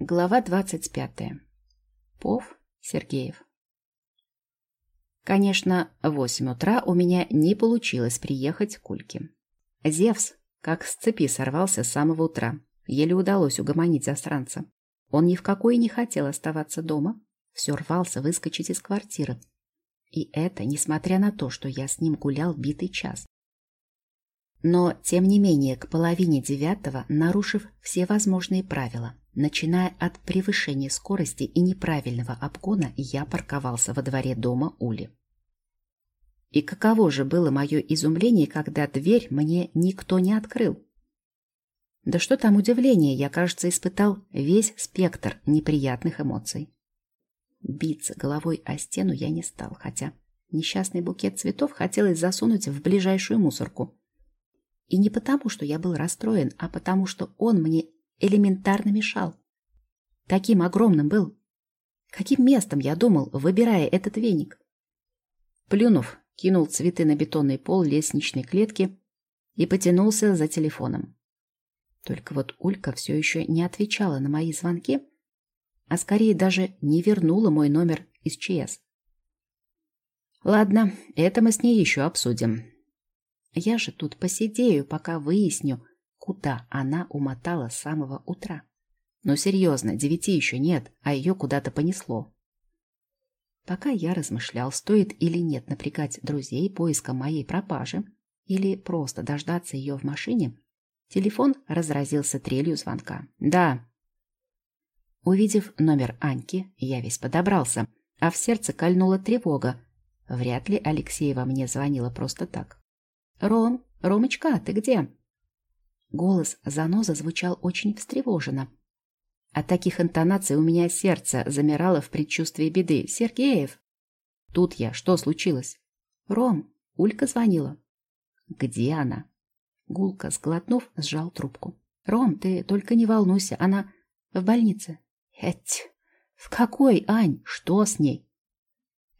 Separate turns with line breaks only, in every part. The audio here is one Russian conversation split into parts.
Глава двадцать пятая. Пов Сергеев. Конечно, в восемь утра у меня не получилось приехать к Ульке. Зевс как с цепи сорвался с самого утра. Еле удалось угомонить застранца. Он ни в какой не хотел оставаться дома. Все рвался выскочить из квартиры. И это несмотря на то, что я с ним гулял битый час. Но, тем не менее, к половине девятого, нарушив все возможные правила, начиная от превышения скорости и неправильного обгона, я парковался во дворе дома Ули. И каково же было мое изумление, когда дверь мне никто не открыл. Да что там удивление, я, кажется, испытал весь спектр неприятных эмоций. Биться головой о стену я не стал, хотя несчастный букет цветов хотелось засунуть в ближайшую мусорку. И не потому, что я был расстроен, а потому, что он мне элементарно мешал. Таким огромным был. Каким местом я думал, выбирая этот веник? Плюнув, кинул цветы на бетонный пол лестничной клетки и потянулся за телефоном. Только вот Улька все еще не отвечала на мои звонки, а скорее даже не вернула мой номер из ЧС. Ладно, это мы с ней еще обсудим. Я же тут посидею, пока выясню, куда она умотала с самого утра. Но серьезно, девяти еще нет, а ее куда-то понесло. Пока я размышлял, стоит или нет напрягать друзей поиском моей пропажи, или просто дождаться ее в машине, телефон разразился трелью звонка. «Да». Увидев номер Аньки, я весь подобрался, а в сердце кольнула тревога. Вряд ли Алексеева мне звонила просто так. «Ром, Ромочка, ты где?» Голос заноза звучал очень встревоженно. От таких интонаций у меня сердце замирало в предчувствии беды. «Сергеев!» Тут я. Что случилось? «Ром, Улька звонила». «Где она?» Гулка, сглотнув, сжал трубку. «Ром, ты только не волнуйся, она в больнице». «Эть! В какой, Ань? Что с ней?»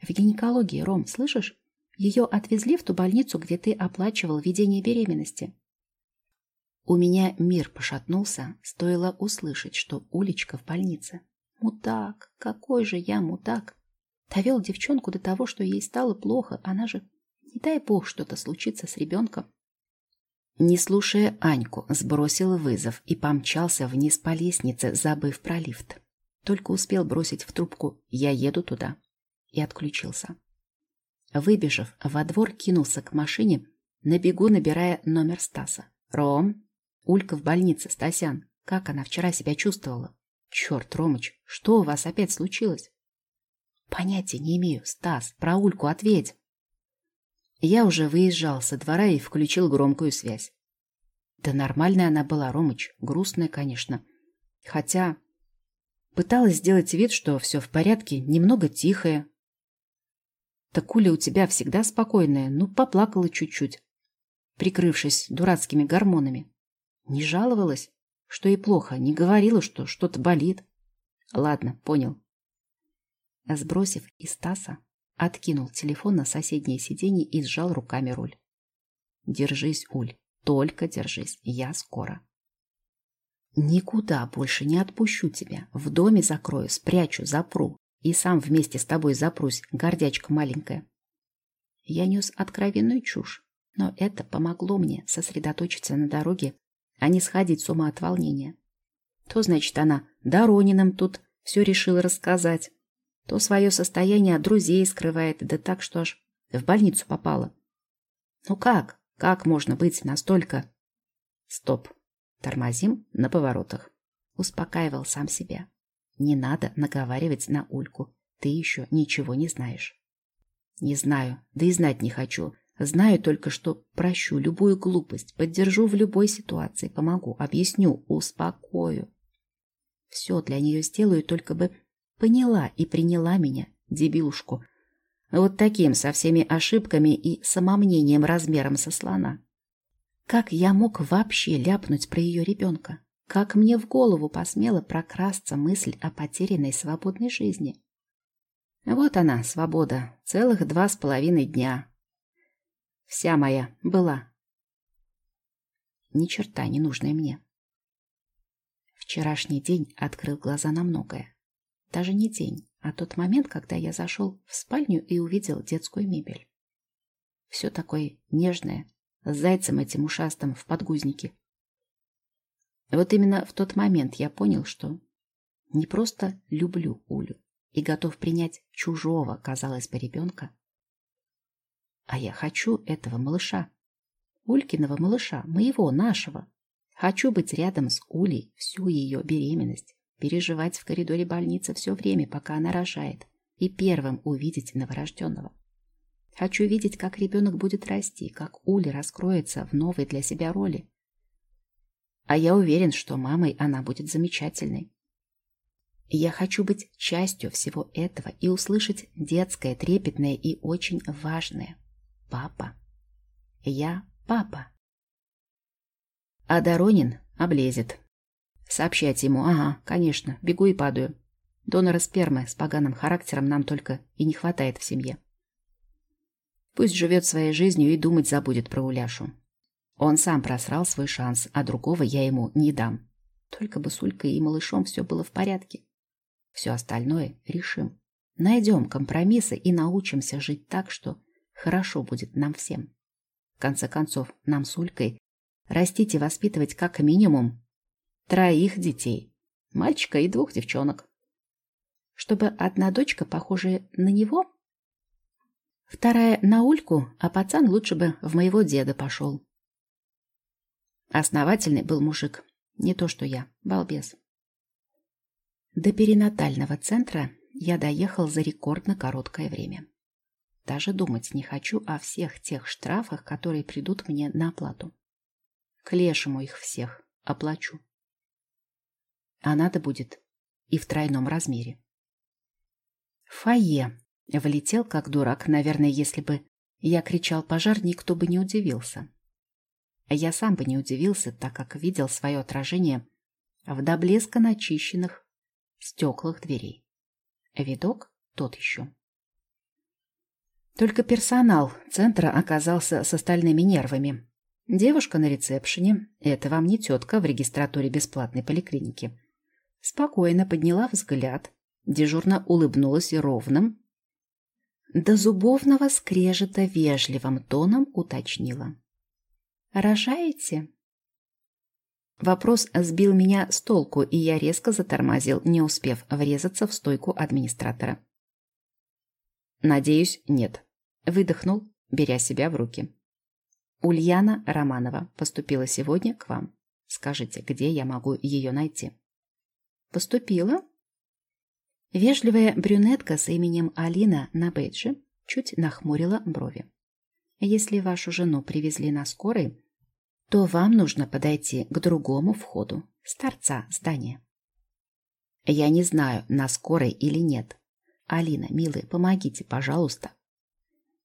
«В гинекологии, Ром, слышишь? Ее отвезли в ту больницу, где ты оплачивал ведение беременности. У меня мир пошатнулся, стоило услышать, что Улечка в больнице. Мудак, какой же я мудак. Довел девчонку до того, что ей стало плохо, она же, не дай бог, что-то случится с ребенком. Не слушая Аньку, сбросил вызов и помчался вниз по лестнице, забыв про лифт. Только успел бросить в трубку «Я еду туда» и отключился. Выбежав, во двор кинулся к машине, на бегу набирая номер Стаса. «Ром?» «Улька в больнице, Стасян. Как она вчера себя чувствовала?» «Черт, Ромыч, что у вас опять случилось?» «Понятия не имею. Стас, про Ульку ответь!» Я уже выезжал со двора и включил громкую связь. Да нормальная она была, Ромыч. Грустная, конечно. Хотя пыталась сделать вид, что все в порядке, немного тихая, так Уля у тебя всегда спокойная, ну, поплакала чуть-чуть, прикрывшись дурацкими гормонами. Не жаловалась, что и плохо, не говорила, что что-то болит. Ладно, понял. А сбросив из Стаса, откинул телефон на соседнее сиденье и сжал руками руль. Держись, Уль, только держись, я скоро. Никуда больше не отпущу тебя. В доме закрою, спрячу, запру. И сам вместе с тобой запрусь, гордячка маленькая. Я нес откровенную чушь, но это помогло мне сосредоточиться на дороге, а не сходить с ума от волнения. То, значит, она Дорониным тут все решила рассказать, то свое состояние от друзей скрывает, да так, что аж в больницу попала. Ну как? Как можно быть настолько... Стоп. Тормозим на поворотах. Успокаивал сам себя. Не надо наговаривать на Ульку. Ты еще ничего не знаешь. Не знаю, да и знать не хочу. Знаю только, что прощу любую глупость, поддержу в любой ситуации, помогу, объясню, успокою. Все для нее сделаю, только бы поняла и приняла меня, дебилушку. Вот таким, со всеми ошибками и самомнением размером со слона. Как я мог вообще ляпнуть про ее ребенка? Как мне в голову посмела прокрасться мысль о потерянной свободной жизни? Вот она, свобода, целых два с половиной дня. Вся моя была. Ни черта не нужная мне. Вчерашний день открыл глаза на многое. Даже не день, а тот момент, когда я зашел в спальню и увидел детскую мебель. Все такое нежное, с зайцем этим ушастым в подгузнике. Вот именно в тот момент я понял, что не просто люблю Улю и готов принять чужого, казалось бы, ребенка, а я хочу этого малыша. Улькиного малыша, моего, нашего. Хочу быть рядом с Улей всю ее беременность, переживать в коридоре больницы все время, пока она рожает, и первым увидеть новорожденного. Хочу видеть, как ребенок будет расти, как Уля раскроется в новой для себя роли. А я уверен, что мамой она будет замечательной. я хочу быть частью всего этого и услышать детское, трепетное и очень важное. Папа. Я папа. А Доронин облезет. Сообщать ему, ага, конечно, бегу и падаю. Донора спермы с поганым характером нам только и не хватает в семье. Пусть живет своей жизнью и думать забудет про Уляшу. Он сам просрал свой шанс, а другого я ему не дам. Только бы с Улькой и малышом все было в порядке. Все остальное решим. Найдем компромиссы и научимся жить так, что хорошо будет нам всем. В конце концов, нам с Улькой растить и воспитывать как минимум троих детей. Мальчика и двух девчонок. Чтобы одна дочка, похожая на него, вторая на Ульку, а пацан лучше бы в моего деда пошел. Основательный был мужик. Не то, что я. Балбес. До перинатального центра я доехал за рекордно короткое время. Даже думать не хочу о всех тех штрафах, которые придут мне на оплату. К лешему их всех оплачу. А надо будет и в тройном размере. Фойе. Влетел как дурак. Наверное, если бы я кричал пожар, никто бы не удивился. Я сам бы не удивился, так как видел свое отражение в до блеска начищенных стеклах дверей. Видок тот еще. Только персонал центра оказался с остальными нервами. Девушка на ресепшене – это вам не тетка в регистратуре бесплатной поликлиники. Спокойно подняла взгляд, дежурно улыбнулась и ровным, до зубовного скрежета вежливым тоном уточнила. Рожаете?» Вопрос сбил меня с толку, и я резко затормозил, не успев врезаться в стойку администратора. «Надеюсь, нет», — выдохнул, беря себя в руки. «Ульяна Романова поступила сегодня к вам. Скажите, где я могу ее найти?» «Поступила?» Вежливая брюнетка с именем Алина на бейджи чуть нахмурила брови. Если вашу жену привезли на скорой, то вам нужно подойти к другому входу с торца здания. Я не знаю, на скорой или нет. Алина, милый, помогите, пожалуйста.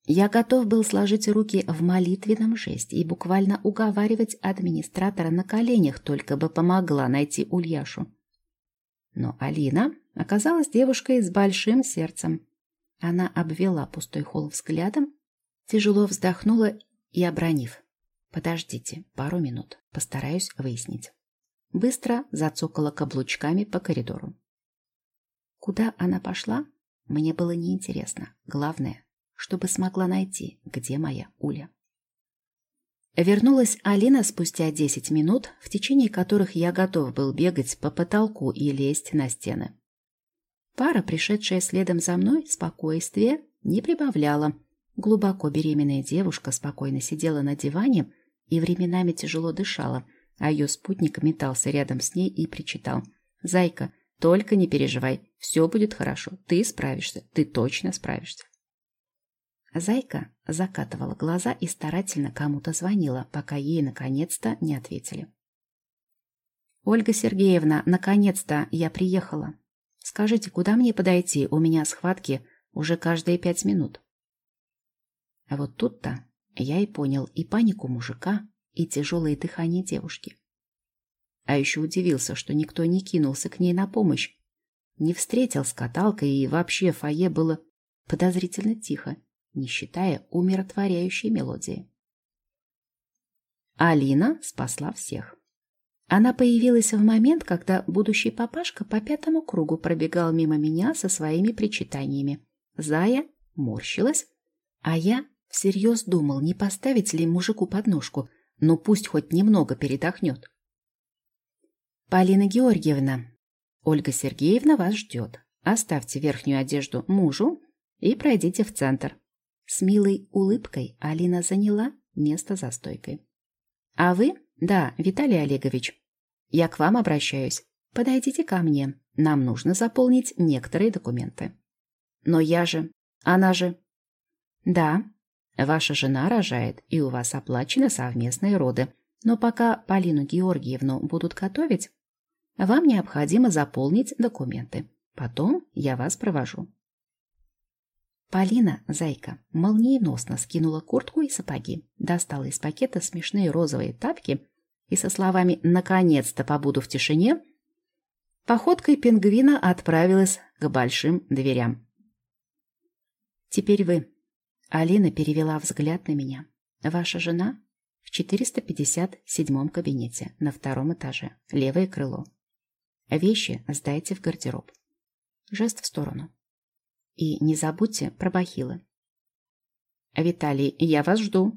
Я готов был сложить руки в молитвенном жесте и буквально уговаривать администратора на коленях, только бы помогла найти Ульяшу. Но Алина оказалась девушкой с большим сердцем. Она обвела пустой холл взглядом Тяжело вздохнула и, обронив. «Подождите пару минут, постараюсь выяснить». Быстро зацокала каблучками по коридору. Куда она пошла, мне было неинтересно. Главное, чтобы смогла найти, где моя Уля. Вернулась Алина спустя десять минут, в течение которых я готов был бегать по потолку и лезть на стены. Пара, пришедшая следом за мной, спокойствие не прибавляла, Глубоко беременная девушка спокойно сидела на диване и временами тяжело дышала, а ее спутник метался рядом с ней и причитал. «Зайка, только не переживай, все будет хорошо, ты справишься, ты точно справишься». Зайка закатывала глаза и старательно кому-то звонила, пока ей наконец-то не ответили. «Ольга Сергеевна, наконец-то я приехала. Скажите, куда мне подойти? У меня схватки уже каждые пять минут». А вот тут-то я и понял и панику мужика, и тяжелое дыхание девушки. А еще удивился, что никто не кинулся к ней на помощь, не встретил с каталкой, и вообще фойе было подозрительно тихо, не считая умиротворяющей мелодии. Алина спасла всех. Она появилась в момент, когда будущий папашка по пятому кругу пробегал мимо меня со своими причитаниями. Зая морщилась, а я всерьез думал, не поставить ли мужику подножку, но пусть хоть немного передохнет. «Полина Георгиевна, Ольга Сергеевна вас ждет. Оставьте верхнюю одежду мужу и пройдите в центр». С милой улыбкой Алина заняла место за стойкой. «А вы? Да, Виталий Олегович. Я к вам обращаюсь. Подойдите ко мне. Нам нужно заполнить некоторые документы». «Но я же... Она же...» «Да, ваша жена рожает, и у вас оплачены совместные роды. Но пока Полину Георгиевну будут готовить, вам необходимо заполнить документы. Потом я вас провожу». Полина, зайка, молниеносно скинула куртку и сапоги, достала из пакета смешные розовые тапки и со словами «наконец-то побуду в тишине» походкой пингвина отправилась к большим дверям. «Теперь вы». Алина перевела взгляд на меня. «Ваша жена в 457 кабинете на втором этаже, левое крыло. Вещи сдайте в гардероб». Жест в сторону. И не забудьте про бахилы. «Виталий, я вас жду».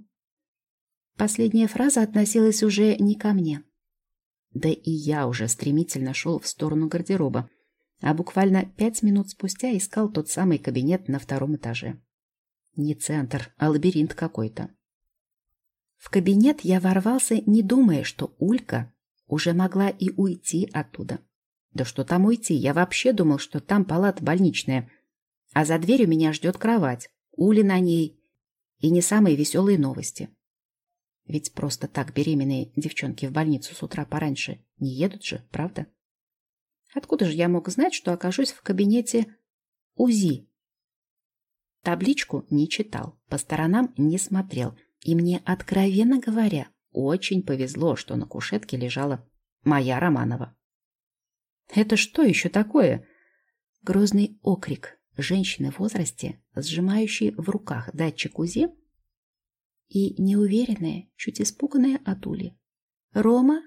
Последняя фраза относилась уже не ко мне. Да и я уже стремительно шел в сторону гардероба, а буквально пять минут спустя искал тот самый кабинет на втором этаже. Не центр, а лабиринт какой-то. В кабинет я ворвался, не думая, что Улька уже могла и уйти оттуда. Да что там уйти, я вообще думал, что там палата больничная, а за дверью меня ждет кровать, ули на ней и не самые веселые новости. Ведь просто так беременные девчонки в больницу с утра пораньше не едут же, правда? Откуда же я мог знать, что окажусь в кабинете УЗИ? Табличку не читал, по сторонам не смотрел, и мне, откровенно говоря, очень повезло, что на кушетке лежала моя Романова. Это что еще такое? Грозный окрик, женщины в возрасте, сжимающие в руках датчик УЗИ, и неуверенная, чуть испуганная от Ули. «Рома?»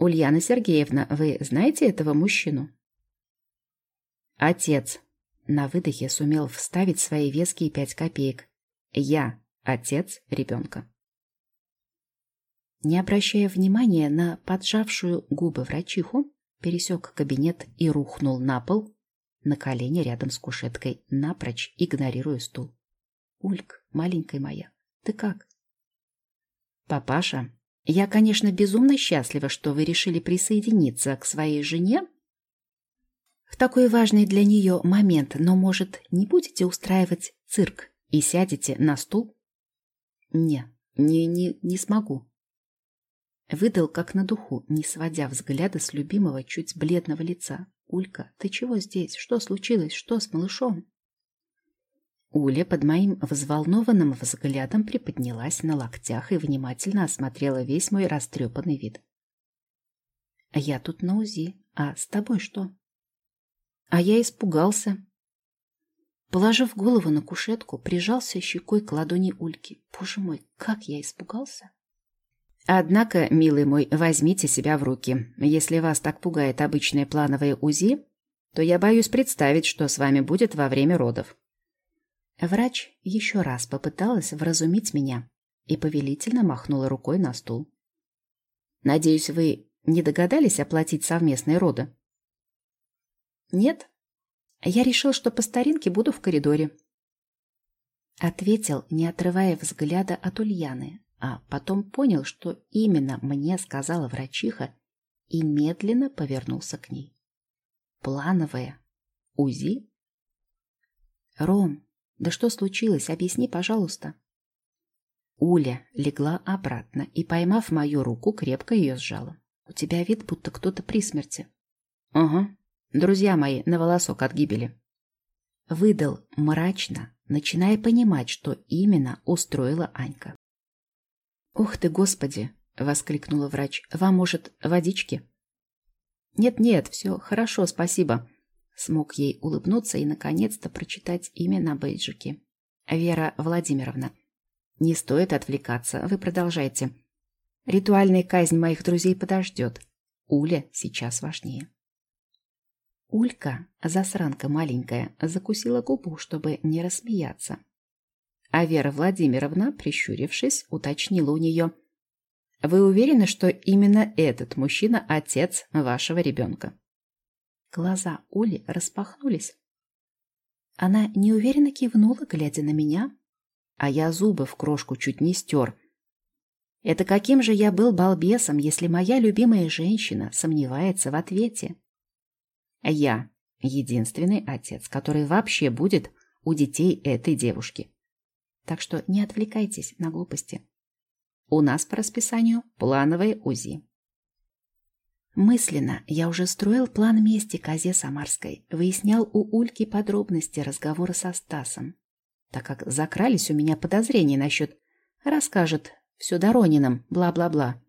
«Ульяна Сергеевна, вы знаете этого мужчину?» «Отец», — на выдохе сумел вставить свои веские пять копеек. «Я отец ребенка». Не обращая внимания на поджавшую губы врачиху, пересек кабинет и рухнул на пол, на колени рядом с кушеткой, напрочь игнорируя стул. «Ульк, маленькая моя, ты как?» «Папаша, я, конечно, безумно счастлива, что вы решили присоединиться к своей жене такой важный для нее момент, но, может, не будете устраивать цирк и сядете на стул?» «Не, не, не, не смогу», Выдал как на духу, не сводя взгляда с любимого, чуть бледного лица. «Улька, ты чего здесь? Что случилось? Что с малышом?» Уля под моим взволнованным взглядом приподнялась на локтях и внимательно осмотрела весь мой растрепанный вид. «Я тут на УЗИ. А с тобой что?» «А я испугался». Положив голову на кушетку, прижался щекой к ладони Ульки. «Боже мой, как я испугался!» Однако, милый мой, возьмите себя в руки. Если вас так пугает обычное плановое УЗИ, то я боюсь представить, что с вами будет во время родов. Врач еще раз попыталась вразумить меня и повелительно махнула рукой на стул. Надеюсь, вы не догадались оплатить совместные роды? Нет. Я решил, что по старинке буду в коридоре. Ответил, не отрывая взгляда от Ульяны, а потом понял, что именно мне сказала врачиха, и медленно повернулся к ней. Плановое. УЗИ? Ром, да что случилось? Объясни, пожалуйста. Уля легла обратно и, поймав мою руку, крепко ее сжала. У тебя вид, будто кто-то при смерти. Ага. Друзья мои, на волосок от гибели. Выдал мрачно, начиная понимать, что именно устроила Анька. «Ух ты, Господи!» — воскликнула врач. «Вам, может, водички?» «Нет-нет, все хорошо, спасибо». Смог ей улыбнуться и, наконец-то, прочитать имя на бейджике. «Вера Владимировна». «Не стоит отвлекаться, вы продолжайте». Ритуальная казнь моих друзей подождет. Уля сейчас важнее. Улька, засранка маленькая, закусила губу, чтобы не рассмеяться. А Вера Владимировна, прищурившись, уточнила у нее. «Вы уверены, что именно этот мужчина – отец вашего ребенка?» Глаза Ули распахнулись. Она неуверенно кивнула, глядя на меня, а я зубы в крошку чуть не стер. Это каким же я был балбесом, если моя любимая женщина сомневается в ответе? Я единственный отец, который вообще будет у детей этой девушки. Так что не отвлекайтесь на глупости. У нас по расписанию плановое УЗИ. Мысленно я уже строил план мести козе Самарской, выяснял у Ульки подробности разговора со Стасом, так как закрались у меня подозрения насчет «расскажет все Доронином, бла-бла-бла».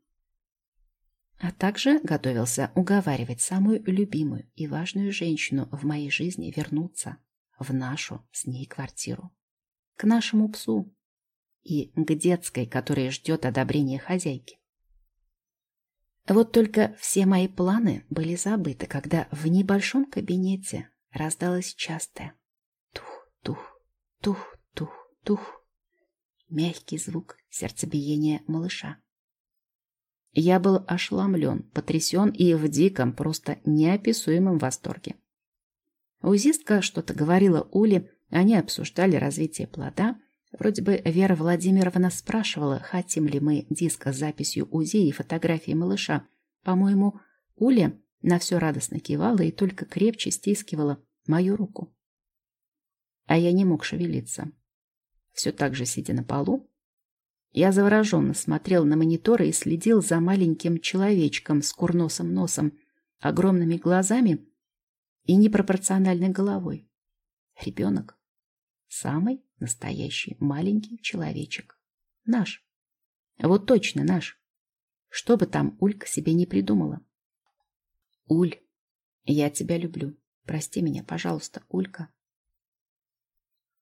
А также готовился уговаривать самую любимую и важную женщину в моей жизни вернуться в нашу с ней квартиру к нашему псу и к детской, которая ждет одобрения хозяйки. Вот только все мои планы были забыты, когда в небольшом кабинете раздалось частое тух-тух, тух-тух-тух, мягкий звук сердцебиения малыша. Я был ошеломлен, потрясен и в диком, просто неописуемом восторге. Узистка что-то говорила Уле, они обсуждали развитие плода. Вроде бы Вера Владимировна спрашивала, хотим ли мы диск с записью УЗИ и фотографии малыша. По-моему, Уля на все радостно кивала и только крепче стискивала мою руку. А я не мог шевелиться. Все так же сидя на полу, я завороженно смотрел на мониторы и следил за маленьким человечком с курносым носом, огромными глазами и непропорциональной головой. Ребенок. Самый настоящий маленький человечек. Наш. Вот точно наш. Что бы там Улька себе не придумала. Уль, я тебя люблю. Прости меня, пожалуйста, Улька.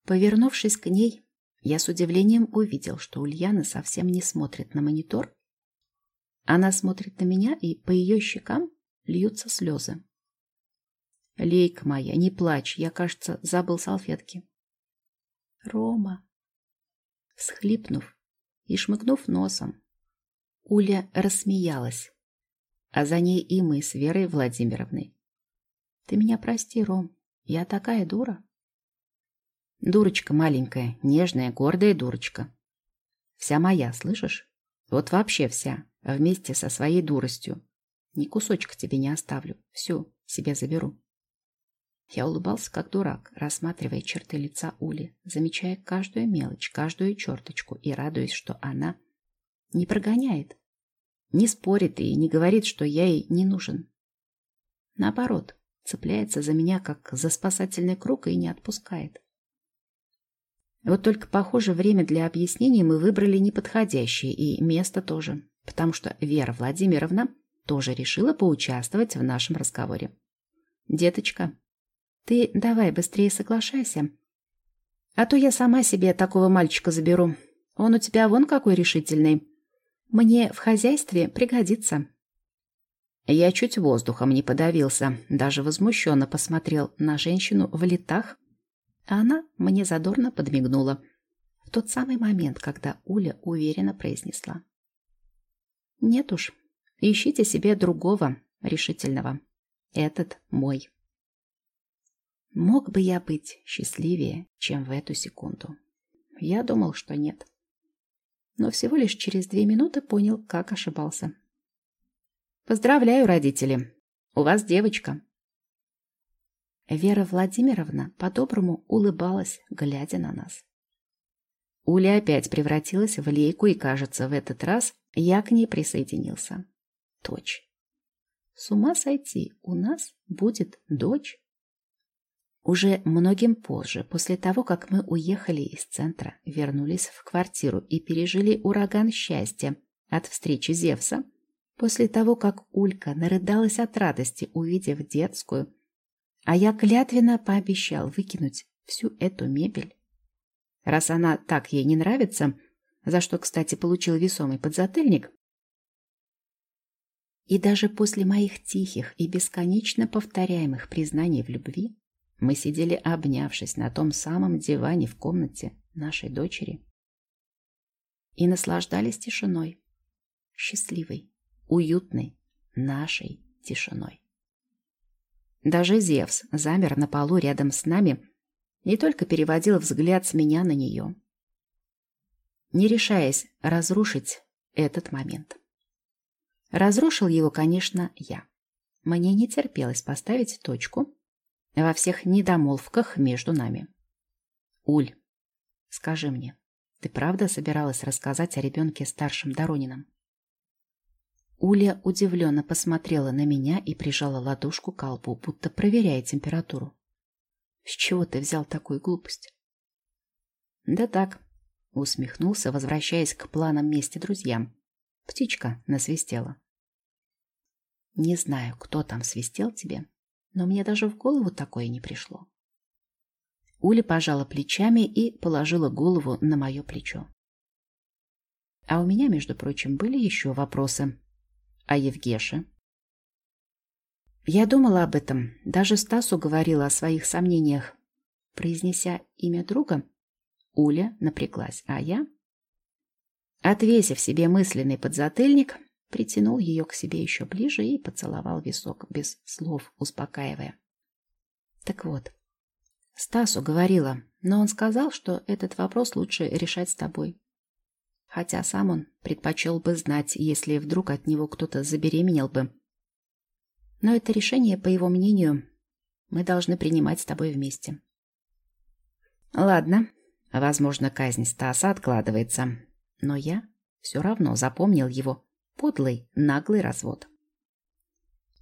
Повернувшись к ней, я с удивлением увидел, что Ульяна совсем не смотрит на монитор. Она смотрит на меня, и по ее щекам льются слезы. Лейка моя, не плачь, я, кажется, забыл салфетки. Рома. Всхлипнув и шмыгнув носом, Уля рассмеялась, а за ней и мы с Верой Владимировной. Ты меня прости, Ром, я такая дура. Дурочка маленькая, нежная, гордая дурочка. Вся моя, слышишь? Вот вообще вся, вместе со своей дуростью. Ни кусочка тебе не оставлю, всю себе заберу. Я улыбался, как дурак, рассматривая черты лица Ули, замечая каждую мелочь, каждую черточку и радуясь, что она не прогоняет, не спорит и не говорит, что я ей не нужен. Наоборот, цепляется за меня, как за спасательный круг и не отпускает. Вот только, похоже, время для объяснений мы выбрали неподходящее, и место тоже, потому что Вера Владимировна тоже решила поучаствовать в нашем разговоре. «Деточка, ты давай быстрее соглашайся. А то я сама себе такого мальчика заберу. Он у тебя вон какой решительный. Мне в хозяйстве пригодится. Я чуть воздухом не подавился, даже возмущенно посмотрел на женщину в летах, а она мне задорно подмигнула в тот самый момент, когда Уля уверенно произнесла. «Нет уж, ищите себе другого, решительного. Этот мой». Мог бы я быть счастливее, чем в эту секунду? Я думал, что нет. Но всего лишь через две минуты понял, как ошибался. Поздравляю, родители! У вас девочка. Вера Владимировна по-доброму улыбалась, глядя на нас. Уля опять превратилась в лейку, и, кажется, в этот раз я к ней присоединился. Дочь. С ума сойти, у нас будет дочь. Уже многим позже, после того, как мы уехали из центра, вернулись в квартиру и пережили ураган счастья от встречи Зевса, после того, как Улька нарыдалась от радости, увидев детскую, а я клятвенно пообещал выкинуть всю эту мебель. Раз она так ей не нравится, за что, кстати, получил весомый подзатыльник, И даже после моих тихих и бесконечно повторяемых признаний в любви мы сидели обнявшись на том самом диване в комнате нашей дочери и наслаждались тишиной, счастливой, уютной нашей тишиной. Даже Зевс замер на полу рядом с нами и только переводил взгляд с меня на нее, не решаясь разрушить этот момент. Разрушил его, конечно, я. Мне не терпелось поставить точку во всех недомолвках между нами. Уль, скажи мне, ты правда собиралась рассказать о ребенке старшем Доронином? Уля удивленно посмотрела на меня и прижала ладошку к колбу, будто проверяя температуру. С чего ты взял такую глупость? Да так, усмехнулся, возвращаясь к планам мести друзьям. Птичка насвистела. Не знаю, кто там свистел тебе, но мне даже в голову такое не пришло. Уля пожала плечами и положила голову на мое плечо. А у меня, между прочим, были еще вопросы. А Евгеше? Я думала об этом, даже Стасу говорила о своих сомнениях. Произнеся имя друга, Уля напряглась, а я, отвесив себе мысленный подзатыльник, притянул ее к себе еще ближе и поцеловал висок, без слов успокаивая. Так вот, Стасу говорила, но он сказал, что этот вопрос лучше решать с тобой. Хотя сам он предпочел бы знать, если вдруг от него кто-то забеременел бы. Но это решение, по его мнению, мы должны принимать с тобой вместе. Ладно, возможно, казнь Стаса откладывается, но я все равно запомнил его Подлый, наглый развод.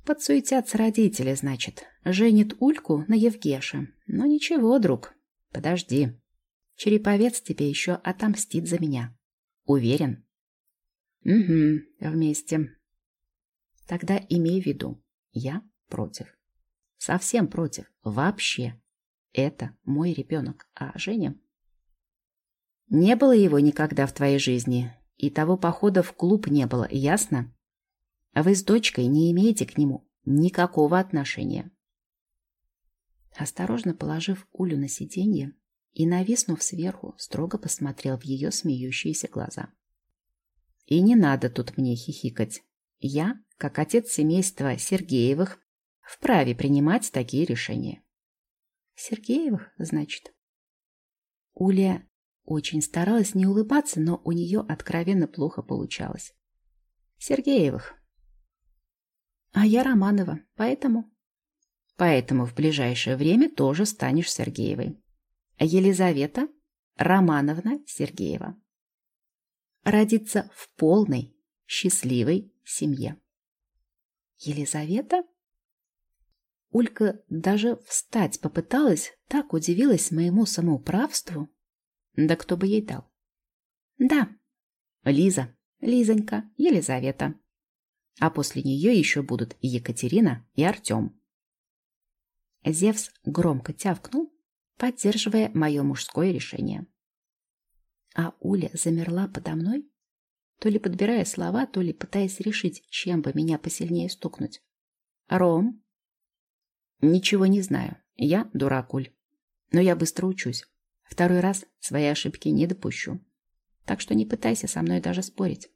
Подсуетятся родители, значит. Женит Ульку на Евгеше. Но ничего, друг, подожди. Череповец тебе еще отомстит за меня. Уверен? Угу, вместе. Тогда имей в виду, я против. Совсем против. Вообще. Это мой ребенок. А Женя? Не было его никогда в твоей жизни. И того похода в клуб не было, ясно? Вы с дочкой не имеете к нему никакого отношения. Осторожно положив Улю на сиденье и, нависнув сверху, строго посмотрел в ее смеющиеся глаза. И не надо тут мне хихикать. Я, как отец семейства Сергеевых, вправе принимать такие решения. Сергеевых, значит? Уля очень старалась не улыбаться, но у нее откровенно плохо получалось. Сергеевых. А я Романова, поэтому... Поэтому в ближайшее время тоже станешь Сергеевой. Елизавета Романовна Сергеева. Родиться в полной, счастливой семье. Елизавета? Улька даже встать попыталась, так удивилась моему самоуправству. Да кто бы ей дал? Да, Лиза, Лизонька, Елизавета. А после нее еще будут и Екатерина, и Артем. Зевс громко тявкнул, поддерживая мое мужское решение. А Уля замерла подо мной, то ли подбирая слова, то ли пытаясь решить, чем бы меня посильнее стукнуть. «Ром?» «Ничего не знаю. Я дурак, Уль. Но я быстро учусь. Второй раз свои ошибки не допущу. Так что не пытайся со мной даже спорить.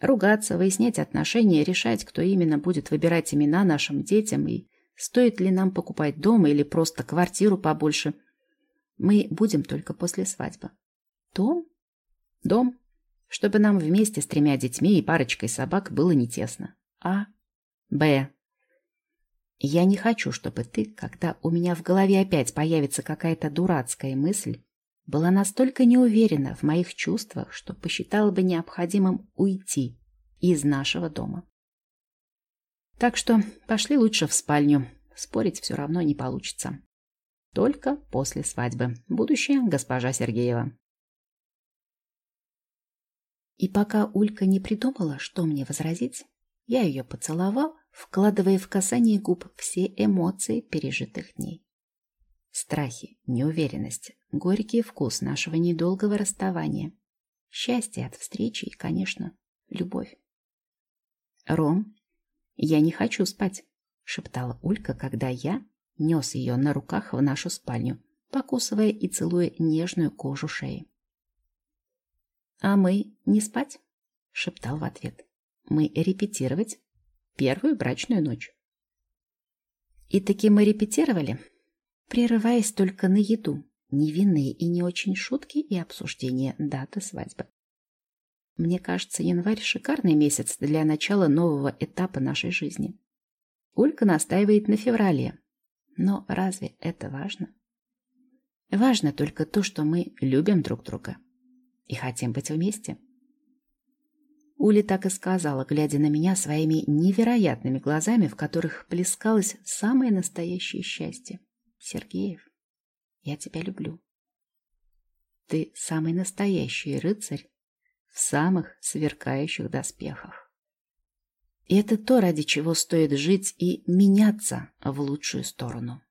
Ругаться, выяснять отношения, решать, кто именно будет выбирать имена нашим детям и стоит ли нам покупать дом или просто квартиру побольше. Мы будем только после свадьбы. Дом? Дом. Чтобы нам вместе с тремя детьми и парочкой собак было не тесно. А. Б. Я не хочу, чтобы ты, когда у меня в голове опять появится какая-то дурацкая мысль, была настолько неуверена в моих чувствах, что посчитала бы необходимым уйти из нашего дома. Так что пошли лучше в спальню. Спорить все равно не получится. Только после свадьбы. Будущая госпожа Сергеева. И пока Улька не придумала, что мне возразить, я ее поцеловал, вкладывая в касание губ все эмоции пережитых дней. Страхи, неуверенность, горький вкус нашего недолгого расставания, счастье от встречи и, конечно, любовь. Ром, «Я не хочу спать», — шептала Улька, когда я нес ее на руках в нашу спальню, покусывая и целуя нежную кожу шеи. «А мы не спать?» — шептал в ответ. «Мы репетировать первую брачную ночь». И таки мы репетировали, прерываясь только на еду, невинные и не очень шутки и обсуждение даты свадьбы. Мне кажется, январь — шикарный месяц для начала нового этапа нашей жизни. Улька настаивает на феврале. Но разве это важно? Важно только то, что мы любим друг друга и хотим быть вместе. Ули так и сказала, глядя на меня своими невероятными глазами, в которых плескалось самое настоящее счастье. «Сергеев, я тебя люблю. Ты самый настоящий рыцарь в самых сверкающих доспехах. И это то, ради чего стоит жить и меняться в лучшую сторону.